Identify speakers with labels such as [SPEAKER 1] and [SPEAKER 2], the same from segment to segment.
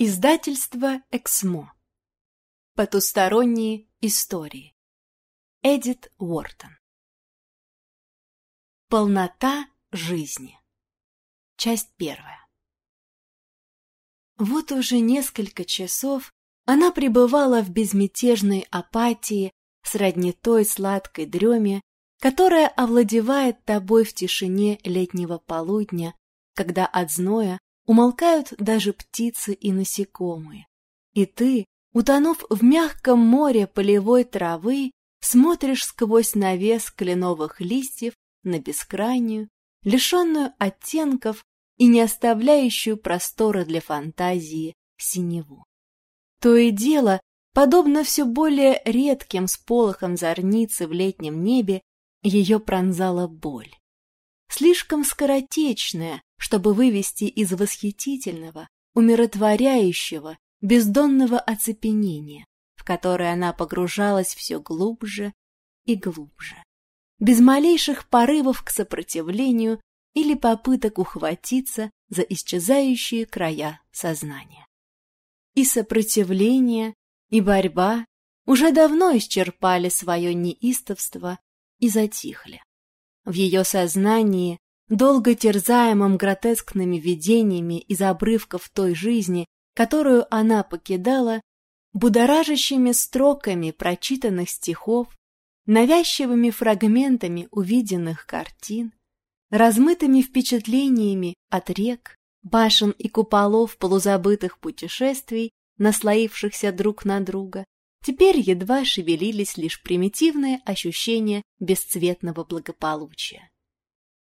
[SPEAKER 1] Издательство «Эксмо». Потусторонние истории. Эдит Уортон. Полнота жизни. Часть первая. Вот уже несколько часов она пребывала в безмятежной апатии сродни той сладкой дреме, которая овладевает тобой в тишине летнего полудня, когда от зноя умолкают даже птицы и насекомые. И ты, утонув в мягком море полевой травы, смотришь сквозь навес кленовых листьев на бескрайнюю, лишенную оттенков и не оставляющую простора для фантазии синеву. То и дело, подобно все более редким сполохам зорницы в летнем небе, ее пронзала боль. Слишком скоротечная, чтобы вывести из восхитительного, умиротворяющего, бездонного оцепенения, в которое она погружалась все глубже и глубже, без малейших порывов к сопротивлению или попыток ухватиться за исчезающие края сознания. И сопротивление, и борьба уже давно исчерпали свое неистовство и затихли. В ее сознании долго терзаемым гротескными видениями из обрывков той жизни, которую она покидала, будоражащими строками прочитанных стихов, навязчивыми фрагментами увиденных картин, размытыми впечатлениями от рек, башен и куполов полузабытых путешествий, наслоившихся друг на друга, теперь едва шевелились лишь примитивные ощущения бесцветного благополучия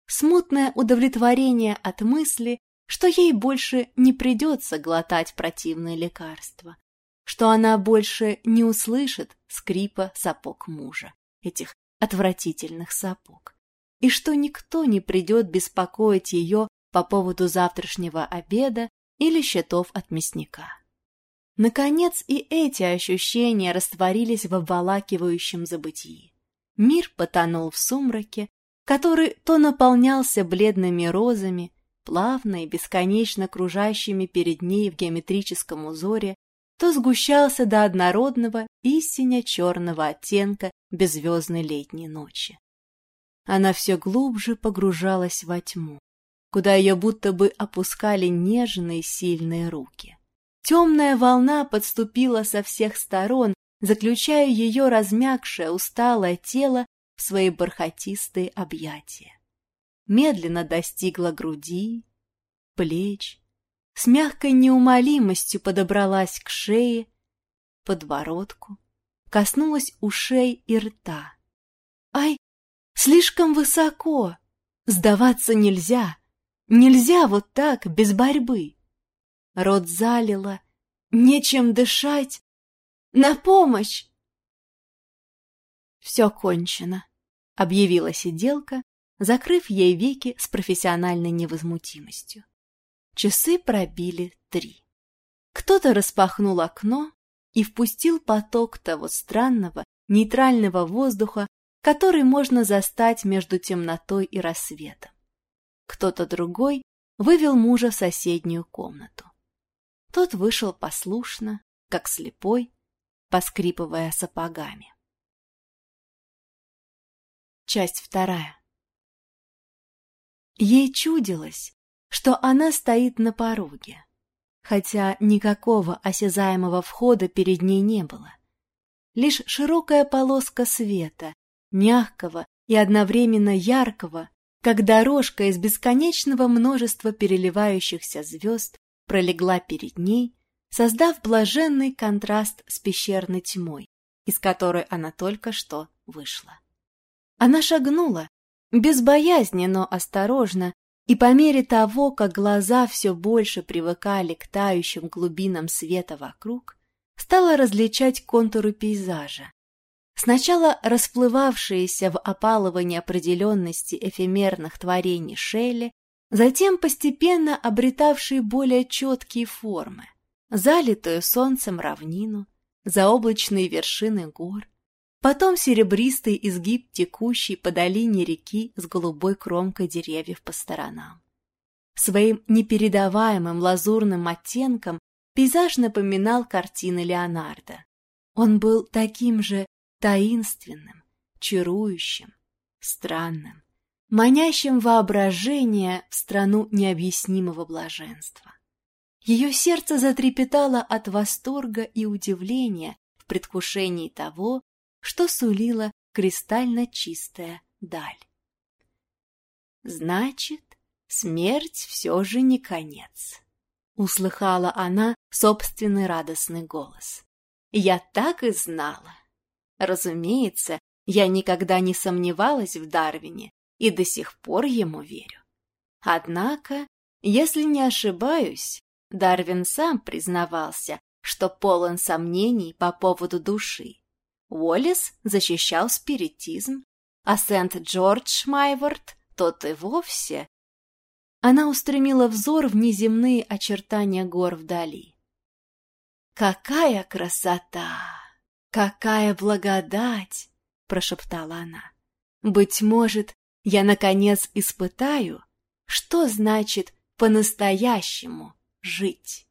[SPEAKER 1] смутное удовлетворение от мысли, что ей больше не придется глотать противные лекарства, что она больше не услышит скрипа сапог мужа, этих отвратительных сапог, и что никто не придет беспокоить ее по поводу завтрашнего обеда или счетов от мясника. Наконец и эти ощущения растворились в обволакивающем забытии. Мир потонул в сумраке, который то наполнялся бледными розами, плавно и бесконечно кружащими перед ней в геометрическом узоре, то сгущался до однородного истинно черного оттенка беззвездной летней ночи. Она все глубже погружалась во тьму, куда ее будто бы опускали нежные сильные руки. Темная волна подступила со всех сторон, заключая ее размягшее, усталое тело в свои бархатистые объятия. Медленно достигла груди, плеч, с мягкой неумолимостью подобралась к шее, подбородку, коснулась ушей и рта. Ай, слишком высоко! Сдаваться нельзя! Нельзя вот так, без борьбы! Рот залило, нечем дышать. На помощь! «Все кончено», — объявила сиделка, закрыв ей веки с профессиональной невозмутимостью. Часы пробили три. Кто-то распахнул окно и впустил поток того странного, нейтрального воздуха, который можно застать между темнотой и рассветом. Кто-то другой вывел мужа в соседнюю комнату. Тот вышел послушно, как слепой, поскрипывая сапогами. Часть вторая. Ей чудилось, что она стоит на пороге, хотя никакого осязаемого входа перед ней не было. Лишь широкая полоска света, мягкого и одновременно яркого, как дорожка из бесконечного множества переливающихся звезд, пролегла перед ней, создав блаженный контраст с пещерной тьмой, из которой она только что вышла. Она шагнула, без боязни, но осторожно, и по мере того, как глаза все больше привыкали к тающим глубинам света вокруг, стала различать контуры пейзажа. Сначала расплывавшиеся в опалово неопределенности эфемерных творений Шелли, затем постепенно обретавшие более четкие формы, залитую солнцем равнину, заоблачные вершины гор, Потом серебристый изгиб, текущий по долине реки с голубой кромкой деревьев по сторонам. Своим непередаваемым лазурным оттенком пейзаж напоминал картины Леонардо. Он был таким же таинственным, чарующим, странным, манящим воображение в страну необъяснимого блаженства. Ее сердце затрепетало от восторга и удивления в предвкушении того, что сулила кристально чистая даль. Значит, смерть все же не конец. Услыхала она собственный радостный голос. Я так и знала. Разумеется, я никогда не сомневалась в Дарвине и до сих пор ему верю. Однако, если не ошибаюсь, Дарвин сам признавался, что полон сомнений по поводу души. Уоллес защищал спиритизм, а Сент-Джордж Майворд тот и вовсе. Она устремила взор в неземные очертания гор вдали. «Какая красота! Какая благодать!» — прошептала она. «Быть может, я, наконец, испытаю, что значит по-настоящему жить».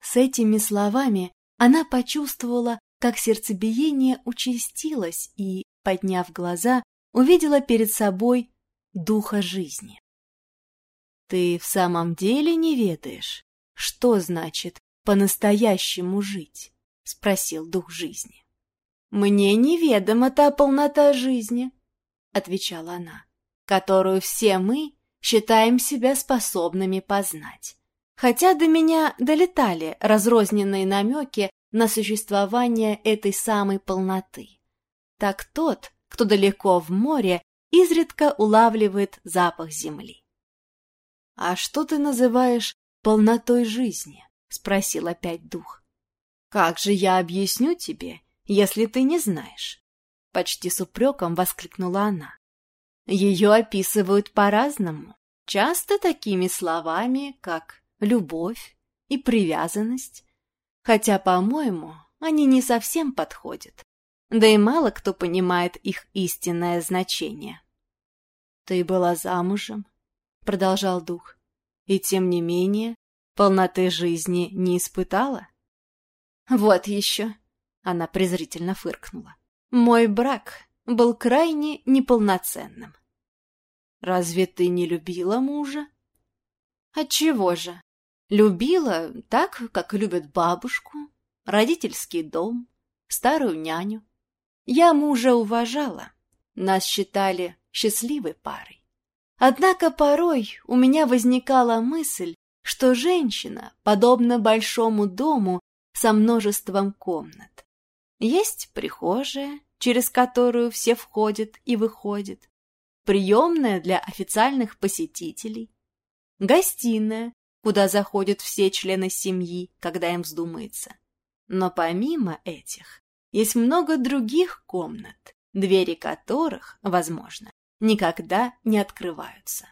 [SPEAKER 1] С этими словами она почувствовала, как сердцебиение участилось и, подняв глаза, увидела перед собой духа жизни. «Ты в самом деле не ведаешь, что значит по-настоящему жить?» — спросил дух жизни. «Мне неведома та полнота жизни», — отвечала она, «которую все мы считаем себя способными познать. Хотя до меня долетали разрозненные намеки на существование этой самой полноты. Так тот, кто далеко в море, изредка улавливает запах земли. — А что ты называешь полнотой жизни? — спросил опять дух. — Как же я объясню тебе, если ты не знаешь? Почти с упреком воскликнула она. Ее описывают по-разному, часто такими словами, как любовь и привязанность, хотя, по-моему, они не совсем подходят, да и мало кто понимает их истинное значение. «Ты была замужем», — продолжал дух, — «и тем не менее полноты жизни не испытала?» «Вот еще», — она презрительно фыркнула, — «мой брак был крайне неполноценным». «Разве ты не любила мужа?» «Отчего же? Любила так, как любят бабушку, родительский дом, старую няню. Я мужа уважала, нас считали счастливой парой. Однако порой у меня возникала мысль, что женщина подобна большому дому со множеством комнат. Есть прихожая, через которую все входят и выходят, приемная для официальных посетителей, гостиная, куда заходят все члены семьи, когда им вздумается. Но помимо этих, есть много других комнат, двери которых, возможно, никогда не открываются.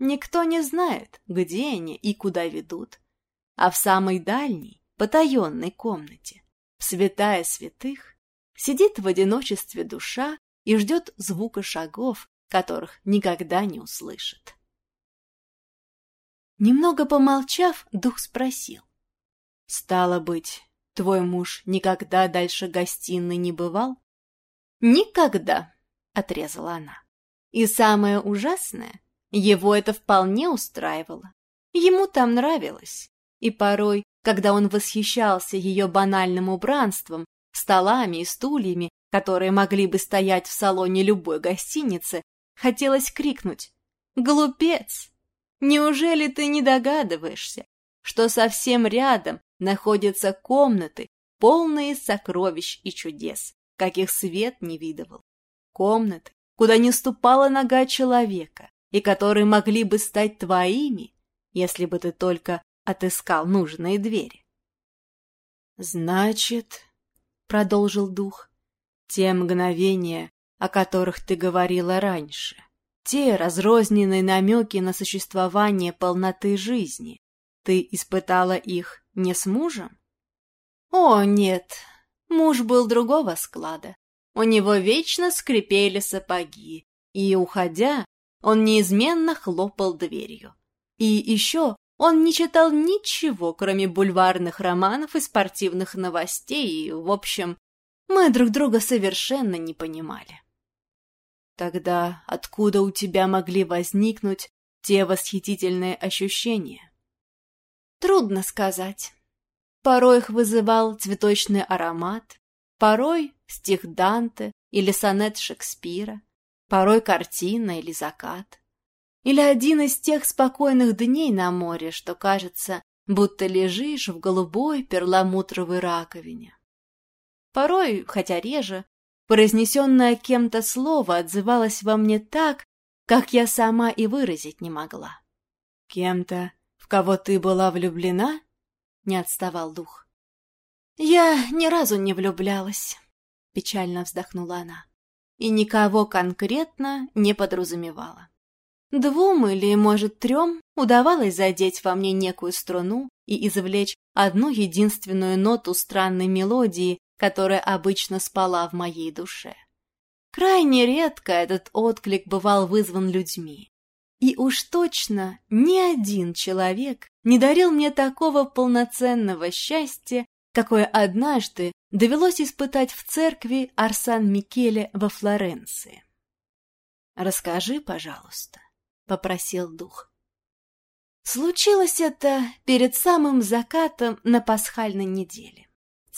[SPEAKER 1] Никто не знает, где они и куда ведут. А в самой дальней, потаенной комнате, в святая святых, сидит в одиночестве душа и ждет звука шагов, которых никогда не услышит. Немного помолчав, дух спросил. — Стало быть, твой муж никогда дальше гостиной не бывал? — Никогда, — отрезала она. И самое ужасное, его это вполне устраивало. Ему там нравилось. И порой, когда он восхищался ее банальным убранством, столами и стульями, которые могли бы стоять в салоне любой гостиницы, хотелось крикнуть «Глупец! Неужели ты не догадываешься, что совсем рядом находятся комнаты, полные сокровищ и чудес, каких свет не видывал? Комнаты, куда не ступала нога человека, и которые могли бы стать твоими, если бы ты только отыскал нужные двери. «Значит, — продолжил дух, — те мгновения, о которых ты говорила раньше, те разрозненные намеки на существование полноты жизни. Ты испытала их не с мужем? О, нет, муж был другого склада. У него вечно скрипели сапоги, и, уходя, он неизменно хлопал дверью. И еще Он не читал ничего, кроме бульварных романов и спортивных новостей, и, в общем, мы друг друга совершенно не понимали. Тогда откуда у тебя могли возникнуть те восхитительные ощущения? Трудно сказать. Порой их вызывал цветочный аромат, порой стих Данте или сонет Шекспира, порой картина или закат. Или один из тех спокойных дней на море, что кажется, будто лежишь в голубой перламутровой раковине. Порой, хотя реже, произнесенное кем-то слово отзывалось во мне так, как я сама и выразить не могла. «Кем-то, в кого ты была влюблена?» — не отставал дух. «Я ни разу не влюблялась», — печально вздохнула она, «и никого конкретно не подразумевала. Двум или, может, трем удавалось задеть во мне некую струну и извлечь одну единственную ноту странной мелодии, которая обычно спала в моей душе. Крайне редко этот отклик бывал вызван людьми. И уж точно ни один человек не дарил мне такого полноценного счастья, какое однажды довелось испытать в церкви Арсан Микеле во Флоренции. «Расскажи, пожалуйста», — попросил дух. Случилось это перед самым закатом на пасхальной неделе.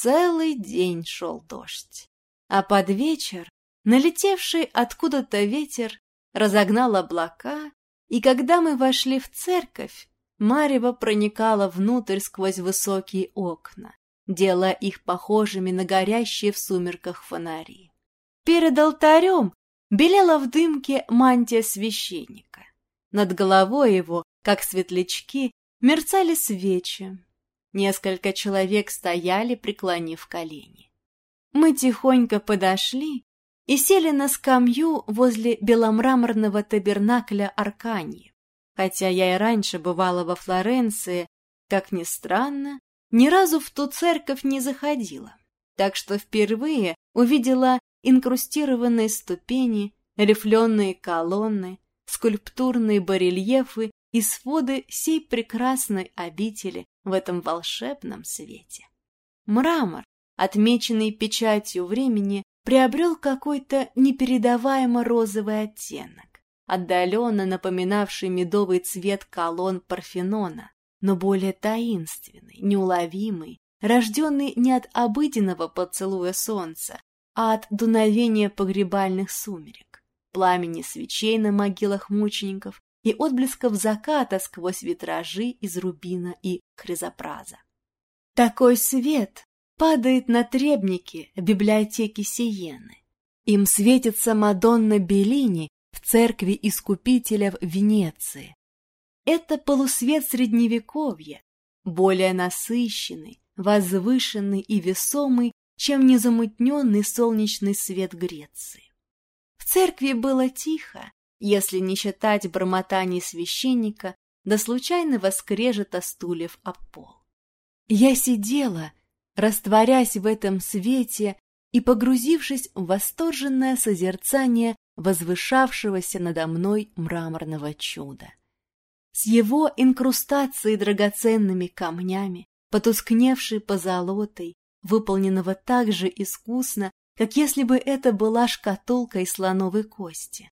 [SPEAKER 1] Целый день шел дождь, а под вечер налетевший откуда-то ветер разогнал облака, и когда мы вошли в церковь, Марева проникала внутрь сквозь высокие окна, делая их похожими на горящие в сумерках фонари. Перед алтарем белела в дымке мантия священника. Над головой его, как светлячки, мерцали свечи. Несколько человек стояли, преклонив колени. Мы тихонько подошли и сели на скамью возле беломраморного табернакля Арканьи. Хотя я и раньше бывала во Флоренции, как ни странно, ни разу в ту церковь не заходила, так что впервые увидела инкрустированные ступени, рифленые колонны, скульптурные барельефы и своды сей прекрасной обители в этом волшебном свете. Мрамор, отмеченный печатью времени, приобрел какой-то непередаваемо розовый оттенок, отдаленно напоминавший медовый цвет колонн Парфенона, но более таинственный, неуловимый, рожденный не от обыденного поцелуя солнца, а от дуновения погребальных сумерек пламени свечей на могилах мучеников и отблесков заката сквозь витражи из рубина и хризопраза. Такой свет падает на требники библиотеки Сиены. Им светится Мадонна Беллини в церкви Искупителя в Венеции. Это полусвет Средневековья, более насыщенный, возвышенный и весомый, чем незамутненный солнечный свет Греции церкви было тихо, если не считать бормотаний священника до случайного скрежета стульев об пол. Я сидела, растворясь в этом свете и погрузившись в восторженное созерцание возвышавшегося надо мной мраморного чуда. С его инкрустацией драгоценными камнями, потускневшей позолотой, выполненного так же искусно, как если бы это была шкатулка из слоновой кости.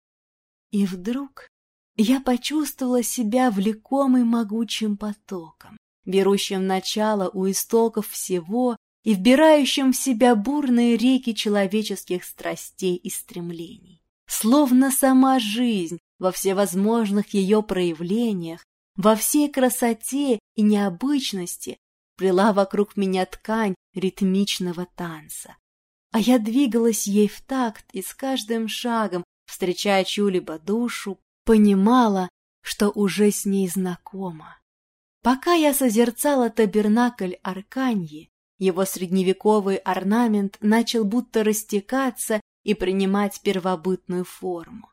[SPEAKER 1] И вдруг я почувствовала себя влекомой могучим потоком, берущим начало у истоков всего и вбирающим в себя бурные реки человеческих страстей и стремлений. Словно сама жизнь во всевозможных ее проявлениях, во всей красоте и необычности плела вокруг меня ткань ритмичного танца, а я двигалась ей в такт и с каждым шагом, встречая чью-либо душу, понимала, что уже с ней знакома. Пока я созерцала табернакль Арканьи, его средневековый орнамент начал будто растекаться и принимать первобытную форму.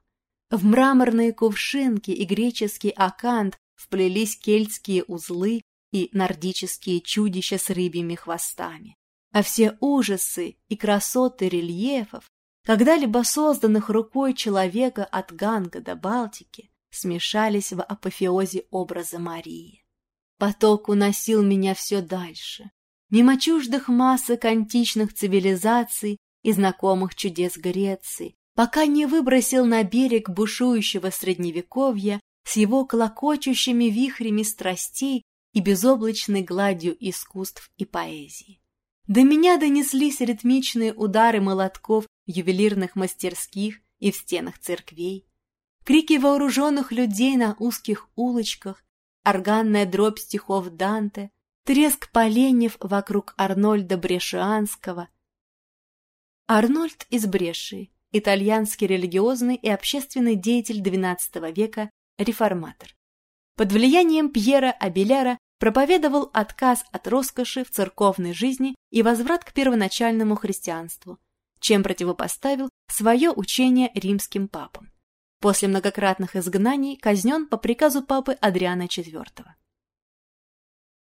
[SPEAKER 1] В мраморные кувшинки и греческий акант вплелись кельтские узлы и нордические чудища с рыбьими хвостами а все ужасы и красоты рельефов, когда-либо созданных рукой человека от Ганга до Балтики, смешались в апофеозе образа Марии. Поток уносил меня все дальше, мимо чуждых масок античных цивилизаций и знакомых чудес Греции, пока не выбросил на берег бушующего средневековья с его клокочущими вихрями страстей и безоблачной гладью искусств и поэзии. До меня донеслись ритмичные удары молотков ювелирных мастерских и в стенах церквей, крики вооруженных людей на узких улочках, органная дробь стихов Данте, треск поленьев вокруг Арнольда Брешианского. Арнольд из Брешии, итальянский религиозный и общественный деятель XII века, реформатор. Под влиянием Пьера Абеляра проповедовал отказ от роскоши в церковной жизни и возврат к первоначальному христианству, чем противопоставил свое учение римским папам. После многократных изгнаний казнен по приказу папы Адриана IV.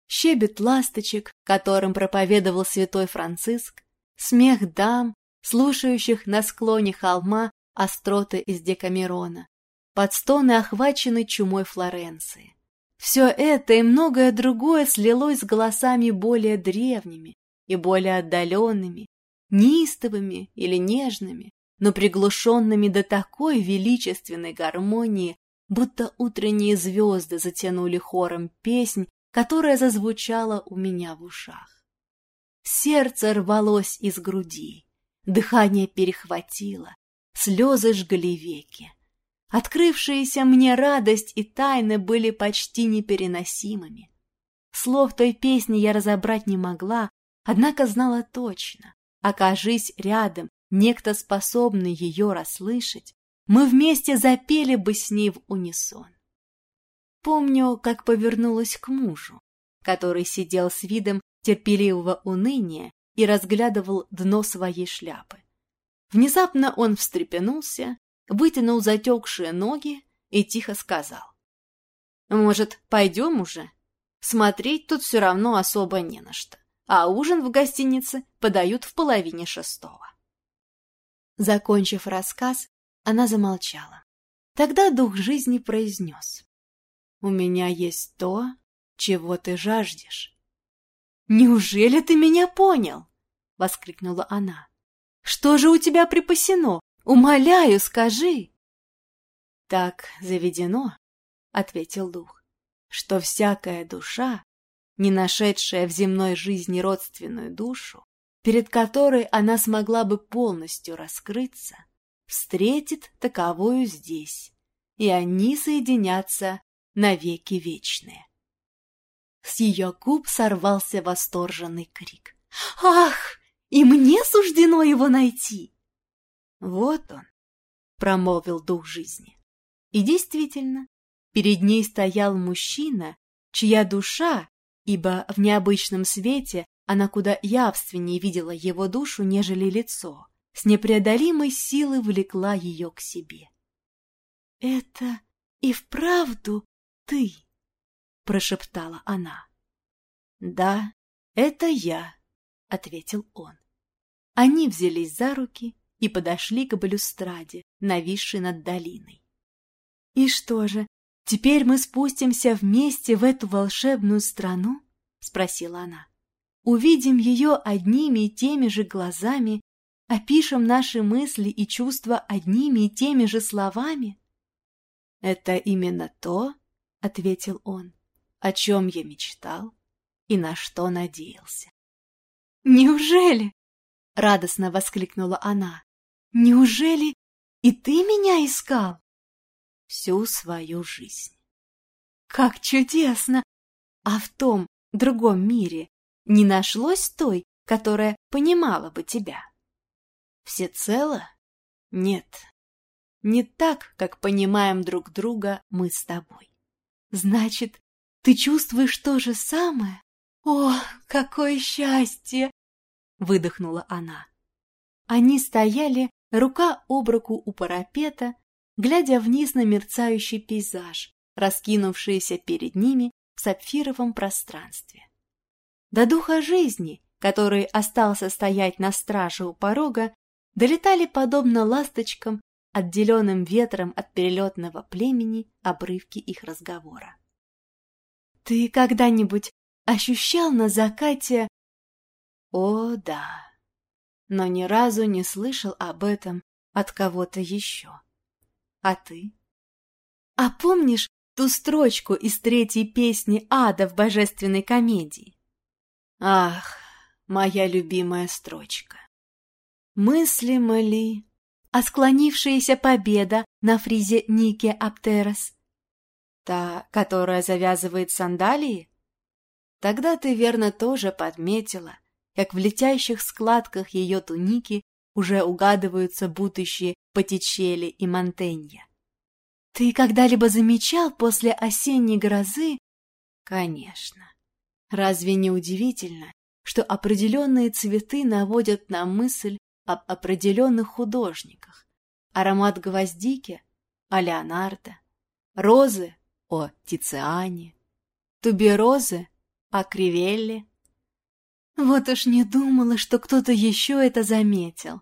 [SPEAKER 1] Щебет ласточек, которым проповедовал святой Франциск, смех дам, слушающих на склоне холма остроты из Декамерона, под стоны охваченной чумой Флоренции. Все это и многое другое слилось с голосами более древними и более отдаленными, неистовыми или нежными, но приглушенными до такой величественной гармонии, будто утренние звезды затянули хором песнь, которая зазвучала у меня в ушах. Сердце рвалось из груди, дыхание перехватило, слезы жгли веки. Открывшиеся мне радость и тайны были почти непереносимыми. Слов той песни я разобрать не могла, однако знала точно. Окажись рядом некто способный ее расслышать, мы вместе запели бы с ней в унисон. Помню, как повернулась к мужу, который сидел с видом терпеливого уныния и разглядывал дно своей шляпы. Внезапно он встрепенулся вытянул затекшие ноги и тихо сказал. «Может, пойдем уже? Смотреть тут все равно особо не на что, а ужин в гостинице подают в половине шестого». Закончив рассказ, она замолчала. Тогда дух жизни произнес. «У меня есть то, чего ты жаждешь». «Неужели ты меня понял?» — воскликнула она. «Что же у тебя припасено? Умоляю, скажи!» «Так заведено», — ответил дух, «что всякая душа, не нашедшая в земной жизни родственную душу, перед которой она смогла бы полностью раскрыться, встретит таковую здесь, и они соединятся навеки вечные. С ее губ сорвался восторженный крик. «Ах, и мне суждено его найти!» «Вот он», — промолвил дух жизни. И действительно, перед ней стоял мужчина, чья душа, ибо в необычном свете она куда явственнее видела его душу, нежели лицо, с непреодолимой силой влекла ее к себе. «Это и вправду ты?» — прошептала она. «Да, это я», — ответил он. Они взялись за руки и подошли к балюстраде, нависшей над долиной. «И что же, теперь мы спустимся вместе в эту волшебную страну?» — спросила она. «Увидим ее одними и теми же глазами, опишем наши мысли и чувства одними и теми же словами?» «Это именно то, — ответил он, — о чем я мечтал и на что надеялся». «Неужели?» — радостно воскликнула она. Неужели и ты меня искал? Всю свою жизнь. Как чудесно! А в том другом мире не нашлось той, которая понимала бы тебя? Всецело? Нет. Не так, как понимаем друг друга мы с тобой. Значит, ты чувствуешь то же самое? О, какое счастье! Выдохнула она. Они стояли рука об руку у парапета, глядя вниз на мерцающий пейзаж, раскинувшийся перед ними в сапфировом пространстве. До духа жизни, который остался стоять на страже у порога, долетали подобно ласточкам, отделенным ветром от перелетного племени, обрывки их разговора. Ты когда-нибудь ощущал на закате...
[SPEAKER 2] О, да. Но ни разу не слышал об этом от кого-то еще. А ты?
[SPEAKER 1] А помнишь ту строчку из третьей песни ада в божественной комедии?
[SPEAKER 2] Ах, моя любимая строчка.
[SPEAKER 1] Мыслимо ли, а склонившаяся победа на фризе Нике Аптерос?
[SPEAKER 2] Та, которая завязывает сандалии? Тогда ты верно тоже подметила, как в летящих складках ее туники уже угадываются будущие Потичели и Монтенья.
[SPEAKER 1] Ты когда-либо замечал после осенней грозы?
[SPEAKER 2] Конечно. Разве не удивительно, что определенные цветы наводят на мысль об определенных художниках? Аромат гвоздики — о Леонардо, розы — о Тициане, туберозы — о Кривелле.
[SPEAKER 1] Вот уж не думала, что кто-то еще это заметил.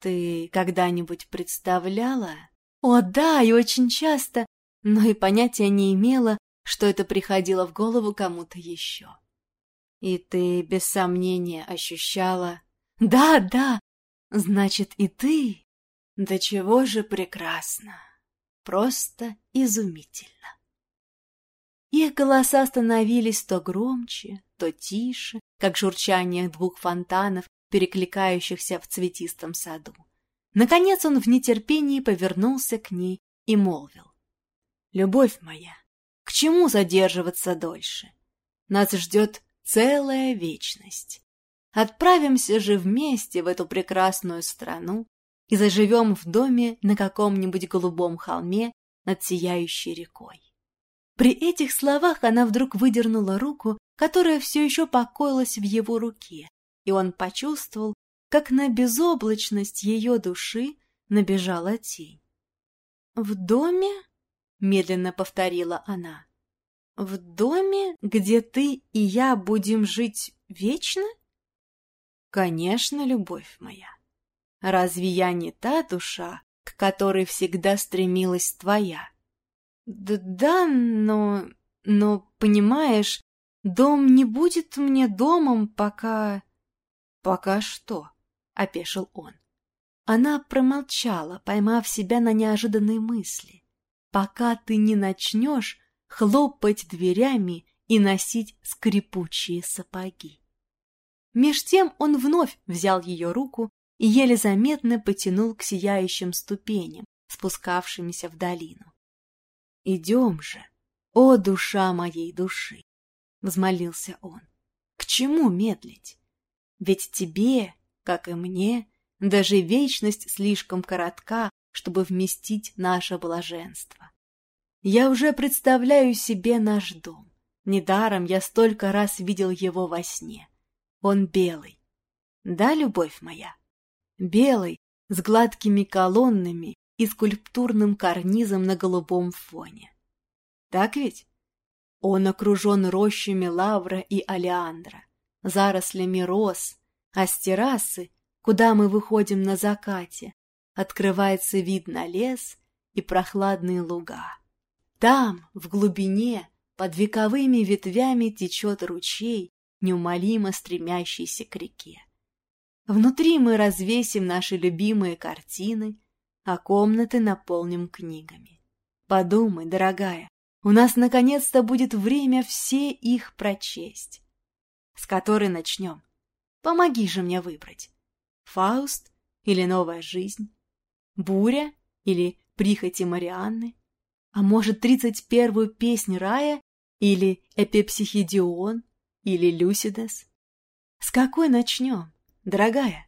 [SPEAKER 2] Ты когда-нибудь представляла?
[SPEAKER 1] О, да, и очень часто, но и понятия не имела, что это приходило в голову кому-то еще.
[SPEAKER 2] И ты без сомнения ощущала...
[SPEAKER 1] Да, да, значит, и ты...
[SPEAKER 2] Да чего же прекрасно, просто изумительно.
[SPEAKER 1] Их голоса становились то громче, то тише, как журчание двух фонтанов перекликающихся в цветистом саду. Наконец он в нетерпении повернулся к ней и молвил. «Любовь моя, к чему задерживаться дольше? Нас ждет целая вечность. Отправимся же вместе в эту прекрасную страну и заживем в доме на каком-нибудь голубом холме над сияющей рекой». При этих словах она вдруг выдернула руку, которая все еще покоилась в его руке, и он почувствовал, как на безоблачность ее души набежала тень. «В доме?» — медленно повторила она. «В доме, где ты и я будем жить вечно?»
[SPEAKER 2] «Конечно, любовь моя. Разве я не та душа, к которой всегда стремилась твоя?»
[SPEAKER 1] «Да, но... но, понимаешь, дом не будет мне домом, пока...»
[SPEAKER 2] «Пока что», — опешил он.
[SPEAKER 1] Она промолчала, поймав себя на неожиданной мысли. «Пока ты не начнешь хлопать дверями и носить скрипучие сапоги». Меж тем он вновь взял ее руку и еле заметно потянул к сияющим ступеням, спускавшимися в долину. «Идем же, о душа моей души!» — взмолился он. «К чему медлить? Ведь тебе, как и мне, даже вечность слишком коротка, чтобы вместить наше блаженство. Я уже представляю себе наш дом. Недаром я столько раз видел его во сне. Он белый. Да, любовь моя? Белый, с гладкими колоннами и скульптурным карнизом на голубом фоне. Так ведь? Он окружен рощами лавра и алиандра зарослями роз, а с террасы, куда мы выходим на закате, открывается вид на лес и прохладные луга. Там, в глубине, под вековыми ветвями течет ручей, неумолимо стремящийся к реке. Внутри мы развесим наши любимые картины, а комнаты наполним книгами. Подумай, дорогая, у нас наконец-то будет время все их прочесть. С которой начнем? Помоги же мне выбрать. Фауст или Новая жизнь? Буря или Прихоти Марианны? А может, тридцать первую песнь рая или Эпипсихидион или Люсидес? С какой начнем, дорогая?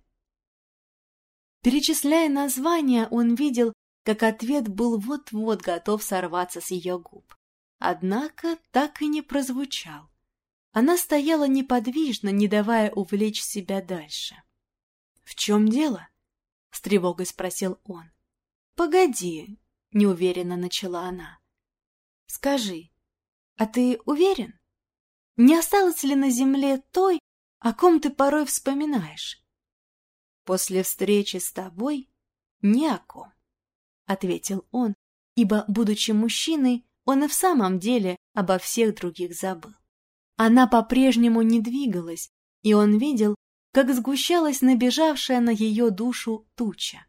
[SPEAKER 1] Перечисляя названия, он видел, как ответ был вот-вот готов сорваться с ее губ. Однако так и не прозвучал. Она стояла неподвижно, не давая увлечь себя дальше. — В чем дело? — с тревогой спросил он. — Погоди, — неуверенно начала она. — Скажи, а ты уверен? Не осталось ли на земле той, о ком ты порой вспоминаешь? — После встречи с тобой ни о ком, — ответил он, ибо, будучи мужчиной, он и в самом деле обо всех других забыл. Она по-прежнему не двигалась, и он видел, как сгущалась набежавшая на ее душу туча.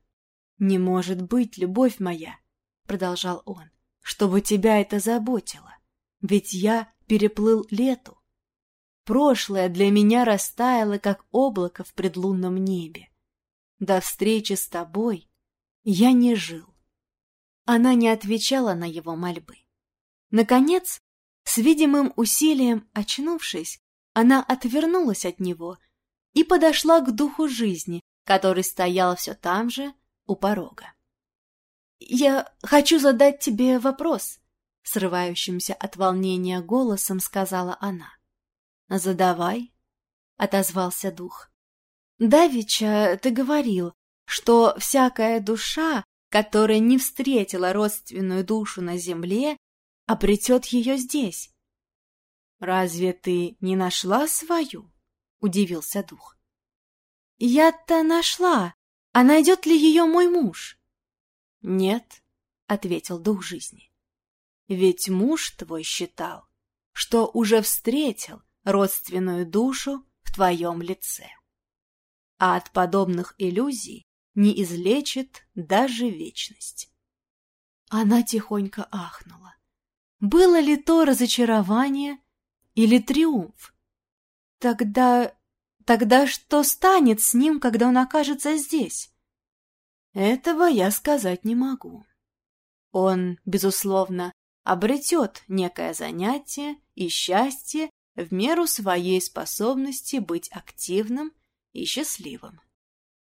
[SPEAKER 1] «Не может быть, любовь моя», — продолжал он, — «чтобы тебя это заботило, ведь я переплыл лету. Прошлое для меня растаяло, как облако в предлунном небе. До встречи с тобой я не жил». Она не отвечала на его мольбы. Наконец, с видимым усилием очнувшись, она отвернулась от него и подошла к духу жизни, который стоял все там же, у порога. «Я хочу задать тебе вопрос», — срывающимся от волнения голосом сказала она. «Задавай», — отозвался дух. «Давича ты говорил, что всякая душа, которая не встретила родственную душу на земле, обретет ее здесь». «Разве ты не нашла свою?» — удивился дух. «Я-то нашла, а найдет ли ее мой муж? Нет, ответил дух жизни. Ведь муж твой считал, что уже встретил родственную душу в твоем лице. А от подобных иллюзий не излечит даже вечность. Она тихонько ахнула. Было ли то разочарование или триумф? Тогда Тогда что станет с ним, когда он окажется здесь? Этого я сказать не могу. Он, безусловно, обретет некое занятие и счастье в меру своей способности быть активным и счастливым.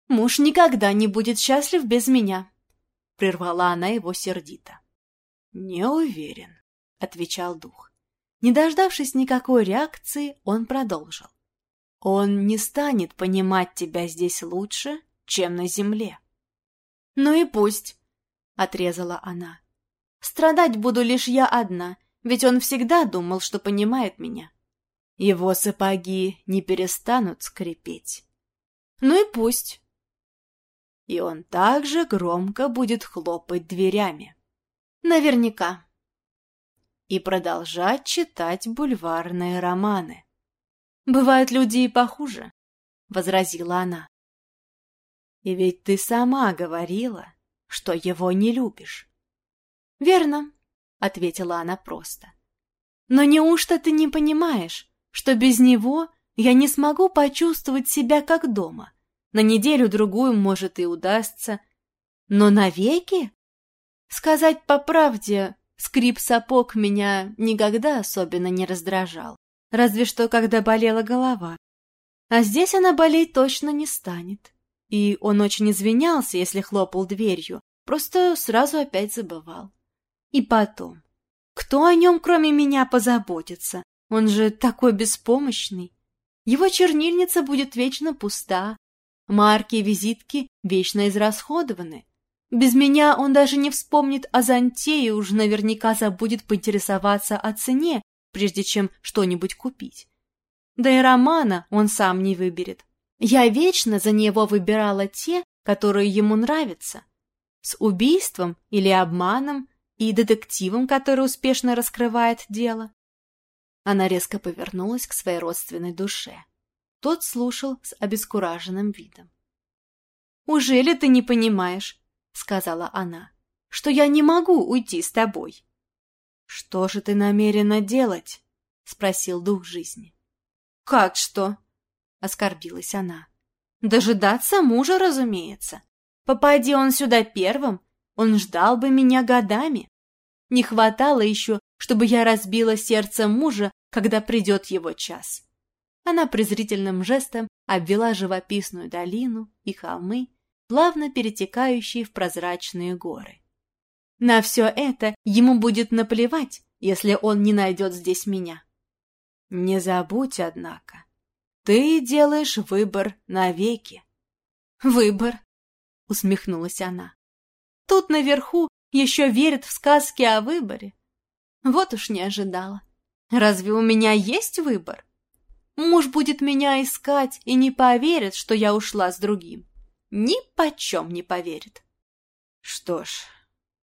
[SPEAKER 1] «Муж никогда не будет счастлив без меня», — прервала она его сердито. «Не уверен», — отвечал дух. Не дождавшись никакой реакции, он продолжил. Он не станет понимать тебя здесь лучше, чем на земле. Ну и пусть, — отрезала она. Страдать буду лишь я одна, ведь он всегда думал, что понимает меня. Его сапоги не перестанут скрипеть. Ну и пусть. И он также громко будет хлопать дверями. Наверняка. И продолжать читать бульварные романы. Бывают люди и похуже, — возразила она. И ведь ты сама говорила, что его не любишь. Верно, — ответила она просто. Но неужто ты не понимаешь, что без него я не смогу почувствовать себя как дома? На неделю-другую, может, и удастся. Но навеки? Сказать по правде, скрип сапог меня никогда особенно не раздражал разве что когда болела голова. А здесь она болеть точно не станет. И он очень извинялся, если хлопал дверью, просто сразу опять забывал. И потом, кто о нем, кроме меня, позаботится? Он же такой беспомощный. Его чернильница будет вечно пуста, марки и визитки вечно израсходованы. Без меня он даже не вспомнит о зонте и уж наверняка забудет поинтересоваться о цене, прежде чем что-нибудь купить. Да и романа он сам не выберет. Я вечно за него выбирала те, которые ему нравятся. С убийством или обманом и детективом, который успешно раскрывает дело. Она резко повернулась к своей родственной душе. Тот слушал с обескураженным видом. «Ужели ты не понимаешь, — сказала она, — что я не могу уйти с тобой?» «Что же ты намерена делать?» — спросил дух жизни. «Как что?» — оскорбилась она. «Дожидаться мужа, разумеется. Попади он сюда первым, он ждал бы меня годами. Не хватало еще, чтобы я разбила сердце мужа, когда придет его час». Она презрительным жестом обвела живописную долину и холмы, плавно перетекающие в прозрачные горы. На все это ему будет наплевать, если он не найдет здесь меня. Не забудь, однако, ты делаешь выбор навеки. Выбор, усмехнулась она. Тут наверху еще верят в сказки о выборе. Вот уж не ожидала. Разве у меня есть выбор? Муж будет меня искать и не поверит, что я ушла с другим. Ни почем не поверит. Что ж,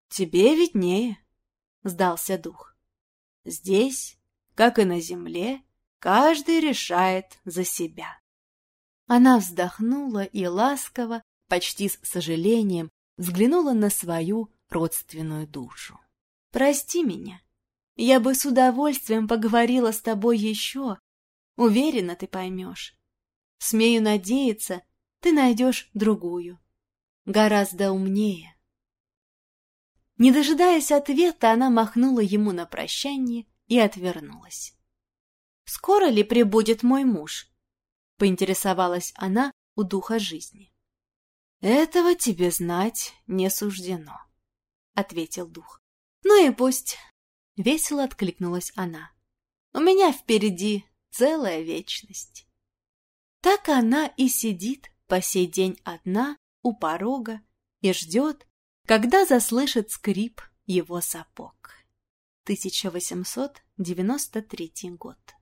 [SPEAKER 1] «Тебе виднее», — сдался дух.
[SPEAKER 2] Здесь, как и на земле, каждый решает за себя.
[SPEAKER 1] Она вздохнула и ласково, почти с сожалением, взглянула на свою родственную душу. «Прости меня. Я бы с удовольствием поговорила с тобой еще. Уверена, ты поймешь. Смею надеяться, ты найдешь другую. Гораздо умнее». Не дожидаясь ответа, она махнула ему на прощание и отвернулась. «Скоро ли прибудет мой муж?» — поинтересовалась она у духа жизни.
[SPEAKER 2] «Этого тебе знать не суждено», — ответил дух.
[SPEAKER 1] «Ну и пусть», — весело откликнулась она. «У меня впереди целая вечность». Так она и сидит по сей день одна у порога и ждет, когда заслышит скрип его сапог. 1893 год.